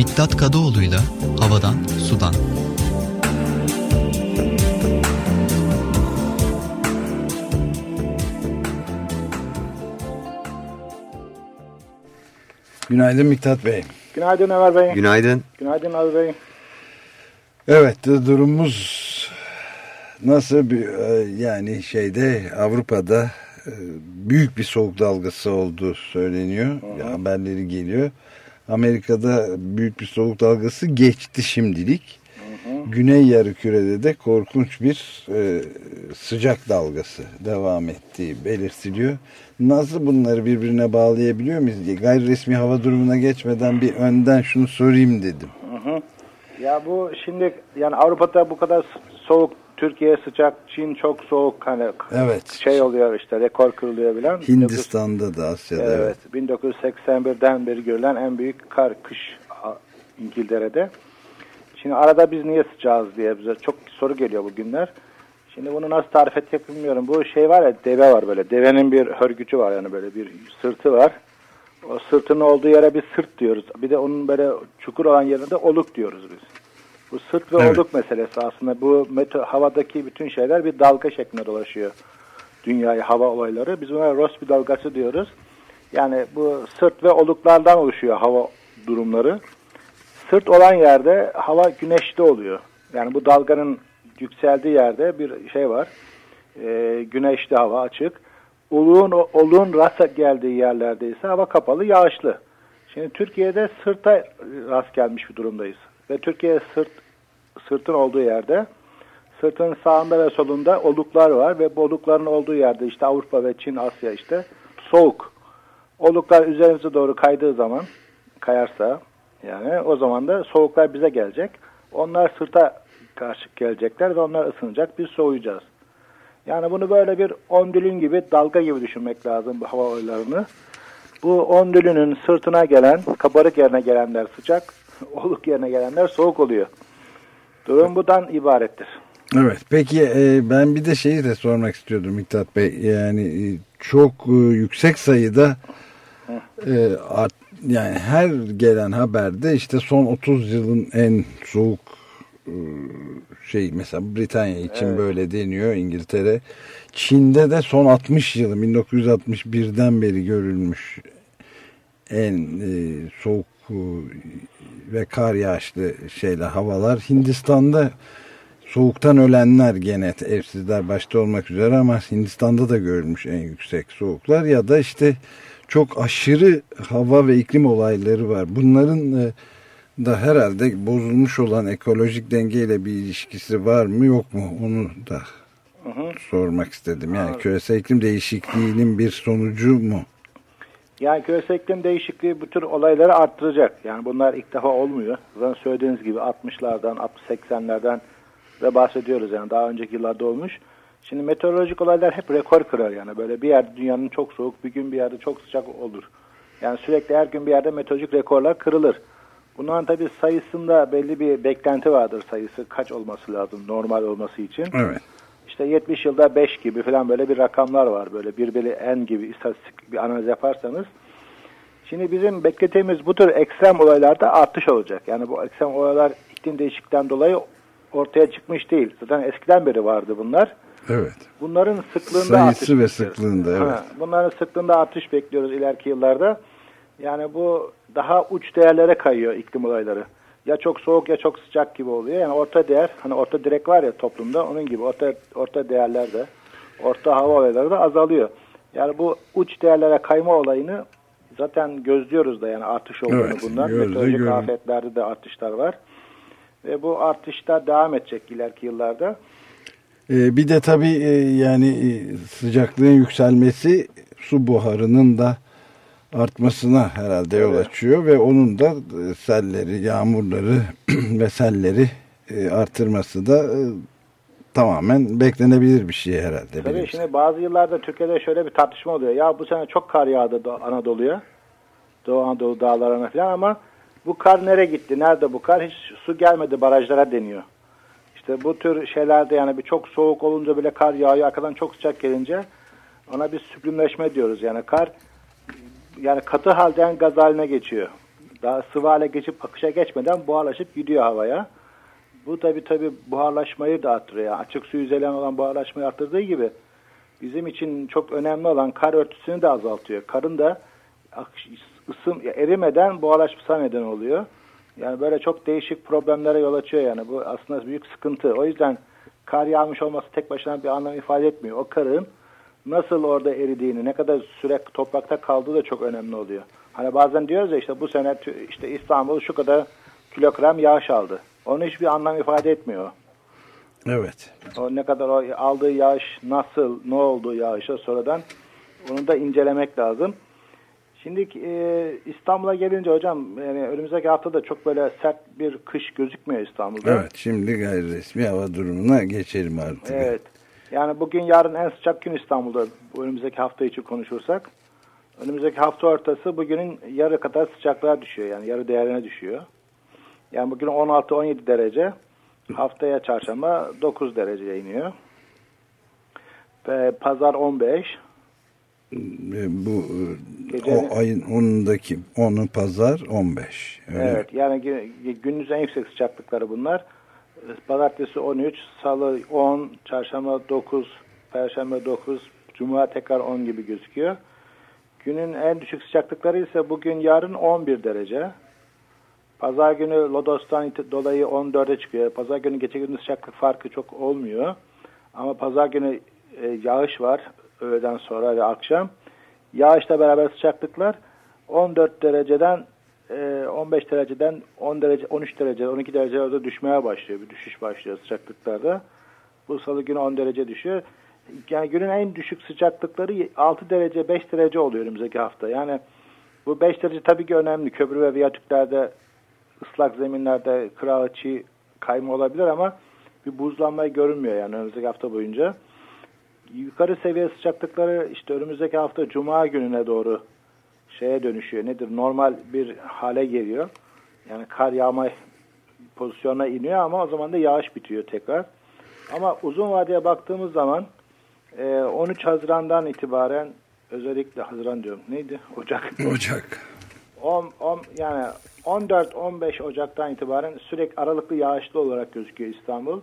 Miktat Kadıoğlu'yla Havadan Sudan. Günaydın Miktat Bey. Günaydın Ömer Bey. Günaydın. Günaydın Ali Bey. Evet durumumuz nasıl bir e, yani şeyde Avrupa'da e, büyük bir soğuk dalgası olduğu söyleniyor. Hı hı. Haberleri geliyor. Amerika'da büyük bir soğuk dalgası geçti şimdilik. Hı hı. Güney yarı de korkunç bir e, sıcak dalgası devam ettiği belirtiliyor. Nasıl bunları birbirine bağlayabiliyor muyuz? Gayri resmi hava durumuna geçmeden bir önden şunu sorayım dedim. Hı hı. Ya bu şimdi yani Avrupa'da bu kadar soğuk Türkiye sıcak, Çin çok soğuk hani evet. şey oluyor işte rekor kırılıyor bilen. Hindistan'da da Asya'da. Evet, evet. 1981'den beri görülen en büyük kar kış İngiltere'de. Şimdi arada biz niye sıcağız diye bize çok soru geliyor bugünler. Şimdi bunu nasıl tarif edecek bilmiyorum. Bu şey var ya deve var böyle. Devenin bir hörgücü var yani böyle bir sırtı var. O sırtının olduğu yere bir sırt diyoruz. Bir de onun böyle çukur olan yerine de oluk diyoruz biz. Bu sırt ve evet. oluk meselesi aslında. Bu meto, havadaki bütün şeyler bir dalga şeklinde dolaşıyor. Dünyayı, hava olayları. Biz buna Rossby dalgası diyoruz. Yani bu sırt ve oluklardan oluşuyor hava durumları. Sırt olan yerde hava güneşli oluyor. Yani bu dalganın yükseldiği yerde bir şey var. E, güneşli hava açık. Oluğun, oluğun rast geldiği yerlerde ise hava kapalı, yağışlı. Şimdi Türkiye'de sırta rast gelmiş bir durumdayız. Ve Türkiye sırt sırtın olduğu yerde sırtın sağında ve solunda oluklar var ve bu olukların olduğu yerde işte Avrupa ve Çin, Asya işte soğuk. Oluklar üzerimize doğru kaydığı zaman kayarsa yani o zaman da soğuklar bize gelecek. Onlar sırta karşı gelecekler ve onlar ısınacak. Biz soğuyacağız. Yani bunu böyle bir ondülün gibi dalga gibi düşünmek lazım bu hava oylarını. Bu ondülünün sırtına gelen, kabarık yerine gelenler sıcak, oluk yerine gelenler soğuk oluyor. Durum budan ibarettir. Evet peki e, ben bir de şeyi de sormak istiyordum Miktat Bey. Yani e, çok e, yüksek sayıda e, art, yani her gelen haberde işte son 30 yılın en soğuk e, şey mesela Britanya için evet. böyle deniyor İngiltere. Çin'de de son 60 yılı 1961'den beri görülmüş en e, soğuk ve kar yağışlı şeyle havalar. Hindistan'da soğuktan ölenler gene evsizler başta olmak üzere ama Hindistan'da da görülmüş en yüksek soğuklar ya da işte çok aşırı hava ve iklim olayları var. Bunların e, da herhalde bozulmuş olan ekolojik dengeyle bir ilişkisi var mı yok mu onu da hı hı. sormak istedim. Yani küresel iklim değişikliğinin bir sonucu mu? Yani küresel iklim değişikliği bu tür olayları arttıracak. Yani bunlar ilk defa olmuyor. Zaten söylediğiniz gibi 60'lardan, 80'lerden ve bahsediyoruz yani daha önceki yıllarda olmuş. Şimdi meteorolojik olaylar hep rekor kırar yani. Böyle bir yerde dünyanın çok soğuk, bir gün bir yerde çok sıcak olur. Yani sürekli her gün bir yerde meteorolojik rekorlar kırılır. Bunların tabi sayısında belli bir beklenti vardır sayısı. Kaç olması lazım normal olması için. Evet. İşte 70 yılda 5 gibi falan böyle bir rakamlar var. Böyle birbiri en gibi istatistik bir analiz yaparsanız. Şimdi bizim beklediğimiz bu tür ekstrem olaylarda artış olacak. Yani bu ekstrem olaylar iklim değişiklikten dolayı ortaya çıkmış değil. Zaten eskiden beri vardı bunlar. Evet. Bunların sıklığında Sayısı artış ve sıklığında evet. Ha, bunların sıklığında artış bekliyoruz ileriki yıllarda. Yani bu daha uç değerlere kayıyor iklim olayları. Ya çok soğuk ya çok sıcak gibi oluyor. Yani orta değer, hani orta direk var ya toplumda onun gibi orta orta değerler de, orta hava olayları da azalıyor. Yani bu uç değerlere kayma olayını zaten gözlüyoruz da yani artış olduğunu evet, bunlar. Meteorolojik afetlerde de artışlar var. Ve bu artışlar devam edecek ileriki yıllarda. Ee, bir de tabii e, yani e, sıcaklığın yükselmesi su buharının da artmasına herhalde yol açıyor ve onun da e, selleri, yağmurları ve selleri e, artırması da e, tamamen beklenebilir bir şey herhalde. Tabii şimdi bazı yıllarda Türkiye'de şöyle bir tartışma oluyor. Ya bu sene çok kar yağdı Anadolu'ya. Doğu Anadolu dağlarına falan ama bu kar nereye gitti? Nerede bu kar? Hiç su gelmedi barajlara deniyor. İşte bu tür şeylerde yani bir çok soğuk olunca bile kar yağıyor. Arkadan çok sıcak gelince ona bir süplimleşme diyoruz. Yani kar yani katı halden gaz haline geçiyor. daha sıvı hale geçip akışa geçmeden buharlaşıp gidiyor havaya. Bu tabi tabi buharlaşmayı da arttırıyor. Yani açık su yüzeyen olan buharlaşmayı arttırdığı gibi bizim için çok önemli olan kar örtüsünü de azaltıyor. Karın da ısım erimeden buharlaşmasına neden oluyor. Yani böyle çok değişik problemlere yol açıyor yani. Bu aslında büyük sıkıntı. O yüzden kar yağmış olması tek başına bir anlam ifade etmiyor. O karın nasıl orada eridiğini, ne kadar süre toprakta kaldığı da çok önemli oluyor. Hani bazen diyoruz ya işte bu sene işte İstanbul şu kadar kilogram yağış aldı. Onun hiçbir anlam ifade etmiyor. Evet. O ne kadar o aldığı yağış nasıl, ne oldu yağışa sonradan onu da incelemek lazım. Şimdi e, İstanbul'a gelince hocam yani önümüzdeki hafta da çok böyle sert bir kış gözükmüyor İstanbul'da. Evet şimdi gayri resmi hava durumuna geçelim artık. Evet. Yani bugün yarın en sıcak gün İstanbul'da önümüzdeki hafta için konuşursak. Önümüzdeki hafta ortası bugünün yarı kadar sıcaklığa düşüyor yani yarı değerine düşüyor. Yani bugün 16-17 derece haftaya çarşamba 9 dereceye iniyor. Ve pazar 15, bu Gecenin, o ayın 10'undaki 10'u pazar 15. Öyle evet mi? yani günümüzün en yüksek sıcaklıkları bunlar. Pazartesi 13, salı 10, çarşamba 9, perşembe 9, cuma tekrar 10 gibi gözüküyor. Günün en düşük sıcaklıkları ise bugün yarın 11 derece. Pazar günü Lodos'tan dolayı 14'e çıkıyor. Pazar günü gece gündüz sıcaklık farkı çok olmuyor. Ama pazar günü e, yağış var öğleden sonra ve akşam. Yağışla beraber sıcaklıklar 14 dereceden 15 e, dereceden 10 derece 13 derece 12 derece orada düşmeye başlıyor. Bir düşüş başlıyor sıcaklıklarda. Bu salı günü 10 derece düşüyor. Yani günün en düşük sıcaklıkları 6 derece 5 derece oluyor önümüzdeki hafta. Yani bu 5 derece tabii ki önemli. Köprü ve viyatüklerde ıslak zeminlerde çiğ kayma olabilir ama bir buzlanma görünmüyor yani önümüzdeki hafta boyunca yukarı seviye sıcaklıkları işte önümüzdeki hafta cuma gününe doğru şeye dönüşüyor. Nedir? Normal bir hale geliyor. Yani kar yağma pozisyona iniyor ama o zaman da yağış bitiyor tekrar. Ama uzun vadeye baktığımız zaman 13 e, Haziran'dan itibaren özellikle Haziran diyorum. Neydi? Ocak. Ocak. 10, 10, yani 14-15 Ocak'tan itibaren sürekli aralıklı yağışlı olarak gözüküyor İstanbul.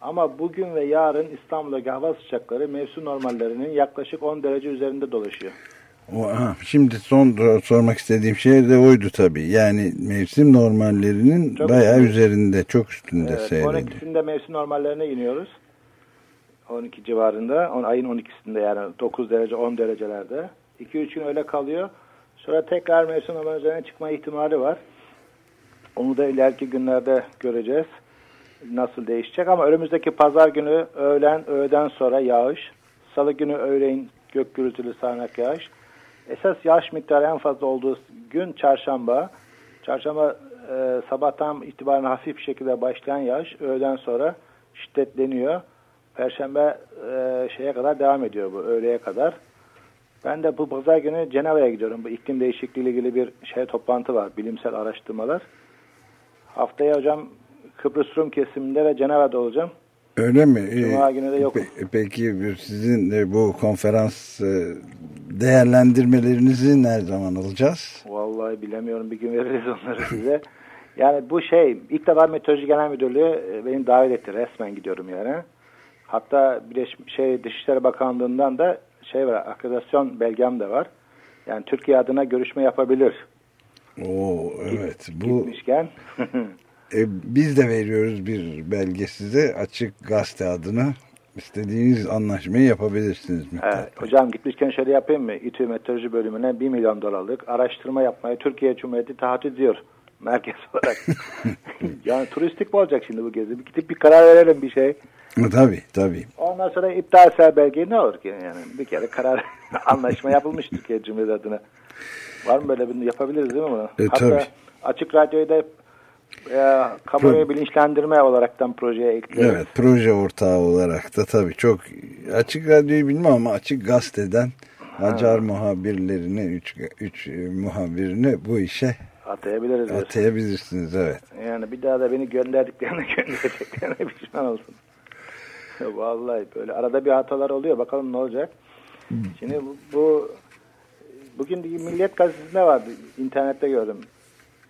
Ama bugün ve yarın İstanbul'daki hava sıcakları mevsim normallerinin yaklaşık 10 derece üzerinde dolaşıyor. Aha, şimdi son sormak istediğim şey de oydu tabii. Yani mevsim normallerinin çok bayağı üstünde. üzerinde, çok üstünde evet, seyrediyor. 12'sinde mevsim normallerine iniyoruz. 12 civarında, on, ayın 12'sinde yani 9 derece, 10 derecelerde. 2-3 gün öyle kalıyor. Sonra tekrar mevsim normallerine çıkma ihtimali var. Onu da ileriki günlerde göreceğiz nasıl değişecek ama önümüzdeki pazar günü öğlen öğleden sonra yağış, salı günü öğleyin gök gürültülü sağanak yağış. Esas yağış miktarı en fazla olduğu gün çarşamba. Çarşamba e, sabahtan itibaren hafif bir şekilde başlayan yağış öğleden sonra şiddetleniyor. Perşembe e, şeye kadar devam ediyor bu öğleye kadar. Ben de bu pazar günü Ceneva'ya gidiyorum. Bu iklim değişikliği ile ilgili bir şey toplantı var. Bilimsel araştırmalar. Haftaya hocam Kıbrıs Rum kesiminde ve Ceneva'da olacağım. Öyle mi? Cuma günü de yokum. Peki sizin de bu konferans e, değerlendirmelerinizi ne zaman alacağız? Vallahi bilemiyorum. Bir gün veririz onları size. Yani bu şey ilk defa Meteoroloji Genel Müdürlüğü e, beni davet etti. Resmen gidiyorum yani. Hatta Birleşmiş şey Dışişleri Bakanlığı'ndan da şey var, akreditasyon belgem de var. Yani Türkiye adına görüşme yapabilir. Oo evet. Git, bu Gitmişken. E, biz de veriyoruz bir belge size açık gazete adına. İstediğiniz anlaşmayı yapabilirsiniz. Evet, hocam gitmişken şöyle yapayım mı? İTÜ Meteoroloji Bölümüne 1 milyon dolarlık araştırma yapmayı Türkiye Cumhuriyeti taahhüt ediyor. Merkez olarak. yani turistik mi olacak şimdi bu gezi? Bir gidip bir karar verelim bir şey. Tabii tabii. Ondan sonra iptalsel belge ne olur ki? Yani bir kere karar anlaşma yapılmış Türkiye Cumhuriyeti adına. Var mı böyle bir yapabiliriz değil mi bunu? E, Hatta tabii. Açık Radyo'yu da e, kamuoyu Pro bilinçlendirme olaraktan projeye ekliyoruz. Evet proje ortağı olarak da tabii çok açık radyoyu bilmem ama açık gazeteden Acar muhabirlerini, üç, üç muhabirini bu işe atayabiliriz. Atayabilirsiniz evet. Yani bir daha da beni gönderdiklerine göndereceklerine pişman olsun. Vallahi böyle arada bir hatalar oluyor bakalım ne olacak. Şimdi bu, bu bugün Milliyet Gazetesi'nde vardı internette gördüm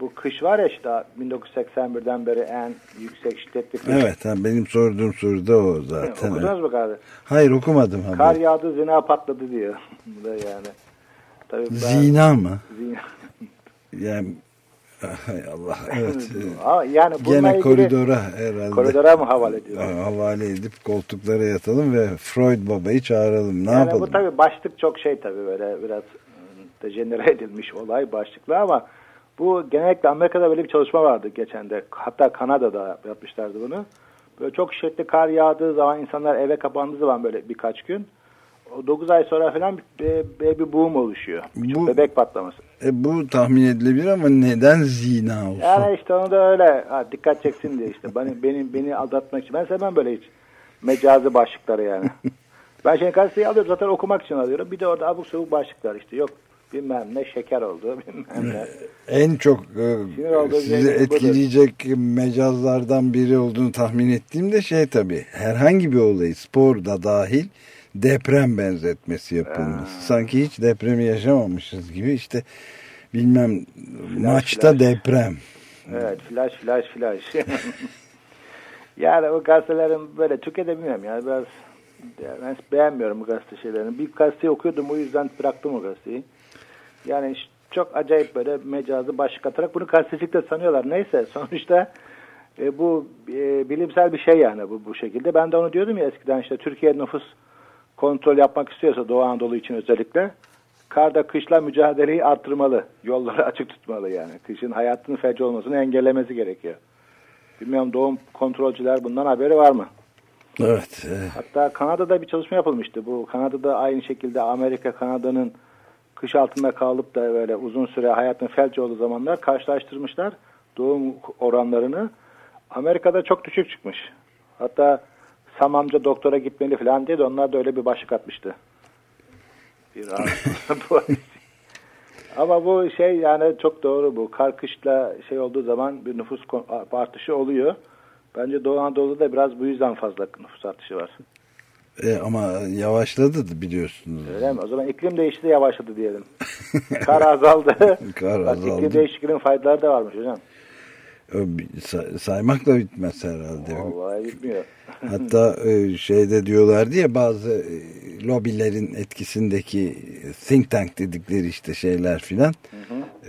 bu kış var ya işte 1981'den beri en yüksek şiddetli kış. Evet ha, benim sorduğum soru da o zaten. Okudunuz evet. mu kardeş? Hayır okumadım haberi. Kar yağdı zina patladı diyor. Bu da yani. Tabii ben- Zina mı? Zina. Yani hay Allah evet. Yani Gene koridora herhalde. koridora mı havale ediyor? Ha, Havale edip koltuklara yatalım ve Freud babayı çağıralım. Ne yani yapalım? bu tabii başlık çok şey tabii böyle biraz ıı, dejenere edilmiş olay başlıklı ama bu genellikle Amerika'da böyle bir çalışma vardı geçen de. Hatta Kanada'da yapmışlardı bunu. Böyle çok şiddetli kar yağdığı zaman insanlar eve kapandığı zaman böyle birkaç gün o 9 ay sonra falan bir, bir, bir boom oluşuyor. Bu- Bebek patlaması. E, bu tahmin edilebilir ama neden zina olsun? Yani işte onu da öyle ha, dikkat çeksin diye işte beni beni beni aldatmak için. Ben sevmem böyle hiç mecazi başlıkları yani. ben şimdi gazeteyi alıyorum zaten okumak için alıyorum. Bir de orada abuk sabuk başlıklar işte yok bilmem ne şeker oldu bilmem ne. en çok e, sizi şey budur. etkileyecek mecazlardan biri olduğunu tahmin ettiğim de şey tabii. Herhangi bir olayı spor da dahil deprem benzetmesi yapılması. Sanki hiç depremi yaşamamışız gibi işte bilmem maçta flash. deprem. Evet flash flash flash. yani o gazetelerin böyle Türkiye'de bilmiyorum yani biraz ben beğenmiyorum bu gazete şeylerini. Bir gazeteyi okuyordum o yüzden bıraktım o gazeteyi. Yani çok acayip böyle mecazı başlık atarak bunu gazetecilikte sanıyorlar. Neyse sonuçta e, bu e, bilimsel bir şey yani bu bu şekilde. Ben de onu diyordum ya eskiden işte Türkiye nüfus kontrol yapmak istiyorsa Doğu Anadolu için özellikle karda kışla mücadeleyi arttırmalı. Yolları açık tutmalı yani. Kışın hayatının felç olmasını engellemesi gerekiyor. Bilmiyorum doğum kontrolcüler bundan haberi var mı? Evet. e, Hatta Kanada'da bir çalışma yapılmıştı. Bu Kanada'da aynı şekilde Amerika Kanada'nın kış altında kalıp da böyle uzun süre hayatın felç olduğu zamanlar karşılaştırmışlar doğum oranlarını. Amerika'da çok düşük çıkmış. Hatta Sam amca doktora gitmeli falan diye de onlar da öyle bir başlık atmıştı. Bir Ama bu şey yani çok doğru bu. Kar kışla şey olduğu zaman bir nüfus artışı oluyor. Bence Doğu Anadolu'da biraz bu yüzden fazla nüfus artışı var. E, ama yavaşladı biliyorsunuz. Öyle mi? O zaman iklim değişti de yavaşladı diyelim. Kar azaldı. Kar azaldı. İklim değişikliğinin faydaları da varmış hocam. Say- saymakla bitmez herhalde. Vallahi bitmiyor. Hatta e, şeyde diyorlardı ya bazı e, lobilerin etkisindeki think tank dedikleri işte şeyler filan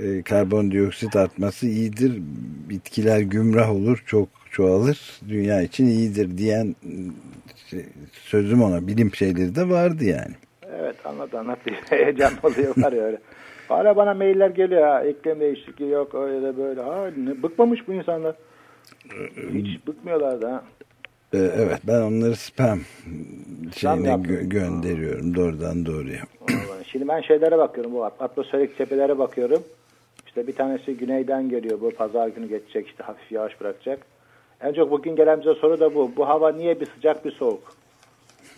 e, karbondioksit artması iyidir bitkiler gümrah olur çok çoğalır dünya için iyidir diyen şey, sözüm ona bilim şeyleri de vardı yani. Evet anlat anlat diye heyecan oluyor var ya öyle. Hala bana mailler geliyor ha iklim değişikliği yok öyle böyle. Ha, ne, bıkmamış bu insanlar. Hiç bıkmıyorlar da. E, evet ben onları spam şeyine gö- gönderiyorum doğrudan doğruya. Şimdi ben şeylere bakıyorum bu atmosferik cephelere bakıyorum. İşte bir tanesi güneyden geliyor bu pazar günü geçecek işte hafif yağış bırakacak. En çok bugün gelen bize soru da bu. Bu hava niye bir sıcak bir soğuk?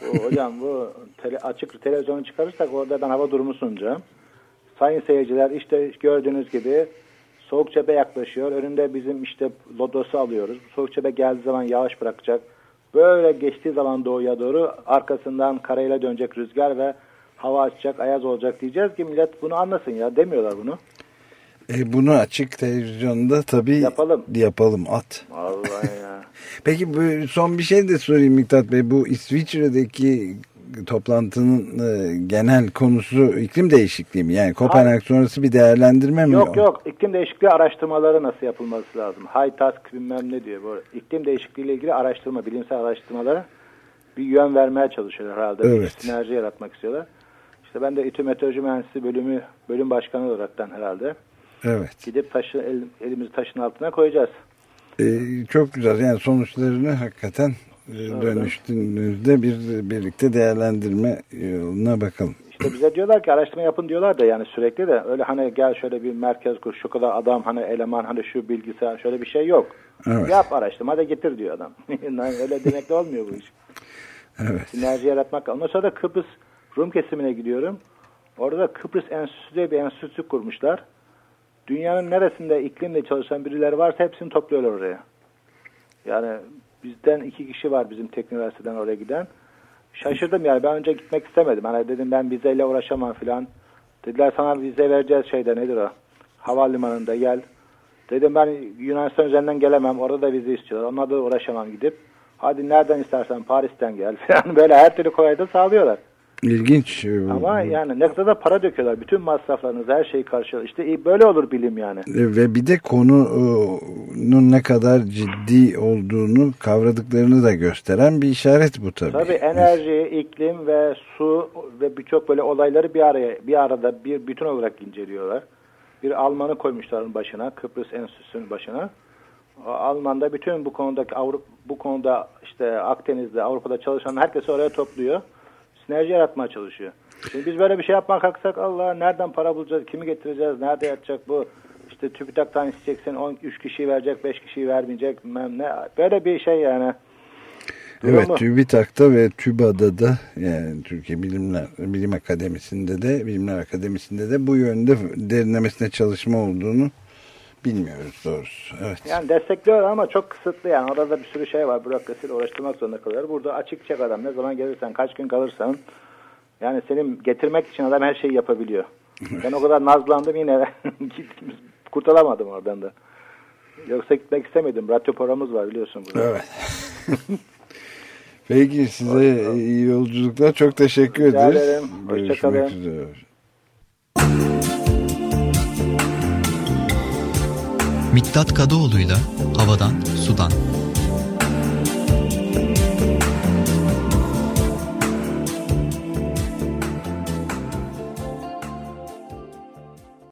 Bu, hocam bu tele, açık televizyonu çıkarırsak orada ben hava durumu sunacağım. Sayın seyirciler işte gördüğünüz gibi soğuk cephe yaklaşıyor. Önünde bizim işte lodosu alıyoruz. Soğuk cephe geldiği zaman yağış bırakacak. Böyle geçtiği zaman doğuya doğru arkasından karayla dönecek rüzgar ve hava açacak, ayaz olacak diyeceğiz ki millet bunu anlasın ya demiyorlar bunu. E, bunu açık televizyonda tabii Yapalım. yapalım at. Vallahi ya. Peki bu son bir şey de sorayım Miktat Bey. Bu İsviçre'deki toplantının e, genel konusu iklim değişikliği mi? Yani Kopenhag sonrası bir değerlendirme mi? Yok yok iklim değişikliği araştırmaları nasıl yapılması lazım? High task bilmem ne diyor. Bu iklim değişikliği ile ilgili araştırma, bilimsel araştırmalara bir yön vermeye çalışıyorlar herhalde. Bir Evet. sinerji yaratmak istiyorlar. İşte ben de İTÜ Meteoroloji Mühendisliği bölümü bölüm başkanı olaraktan herhalde Evet. gidip taşı, el- elimizi taşın altına koyacağız. E, çok güzel. Yani sonuçlarını hakikaten e, dönüştüğünüzde bir birlikte değerlendirme yoluna bakalım. İşte bize diyorlar ki araştırma yapın diyorlar da yani sürekli de öyle hani gel şöyle bir merkez kur şu kadar adam hani eleman hani şu bilgisayar şöyle bir şey yok. Evet. Yap araştırma da getir diyor adam. Öyle demekle olmuyor bu iş. Evet. Sinerji yaratmak. Ondan sonra da Kıbrıs Rum kesimine gidiyorum. Orada da Kıbrıs Enstitüsü diye bir enstitü kurmuşlar. Dünyanın neresinde iklimle çalışan birileri varsa hepsini topluyorlar oraya. Yani bizden iki kişi var bizim teknik oraya giden. Şaşırdım yani ben önce gitmek istemedim. Hani dedim ben vizeyle uğraşamam filan. Dediler sana vize vereceğiz şeyde nedir o? Havalimanında gel. Dedim ben Yunanistan üzerinden gelemem. Orada da vize istiyorlar. Onlarla da uğraşamam gidip. Hadi nereden istersen Paris'ten gel falan böyle her türlü kolayda sağlıyorlar. İlginç. Ama yani ne kadar da para döküyorlar. Bütün masraflarınızı her şeyi karşılıyor. İşte böyle olur bilim yani. Ve bir de konunun ne kadar ciddi olduğunu kavradıklarını da gösteren bir işaret bu tabii. Tabii enerji, iklim ve su ve birçok böyle olayları bir araya bir arada bir bütün olarak inceliyorlar. Bir Almanı koymuşlar başına, Kıbrıs Enstitüsü'nün başına. Alman'da bütün bu konudaki Avrupa bu konuda işte Akdeniz'de, Avrupa'da çalışan herkesi oraya topluyor sinerji yaratmaya çalışıyor. Şimdi biz böyle bir şey yapmak kalksak Allah nereden para bulacağız, kimi getireceğiz, nerede yatacak bu? İşte TÜBİTAK'tan isteyeceksin 13 kişiyi verecek, 5 kişiyi vermeyecek ne. Böyle bir şey yani. Durum evet TÜBİTAK'ta ve TÜBA'da da yani Türkiye Bilimler Bilim Akademisi'nde de Bilimler Akademisi'nde de bu yönde derinlemesine çalışma olduğunu bilmiyoruz doğrusu. Evet. Yani destekliyor ama çok kısıtlı yani. Orada bir sürü şey var. Bürokrasiyle uğraştırmak zorunda kalıyor. Burada açık çek adam. Ne zaman gelirsen, kaç gün kalırsan yani senin getirmek için adam her şeyi yapabiliyor. Ben o kadar nazlandım yine kurtulamadım oradan da. Yoksa gitmek istemedim. Radyo programımız var biliyorsun. Burada. Evet. Peki size iyi yolculuklar. Çok teşekkür Rica ederiz. Ederim. Hoşçakalın. Miktat Kadıoğlu'yla Havadan Sudan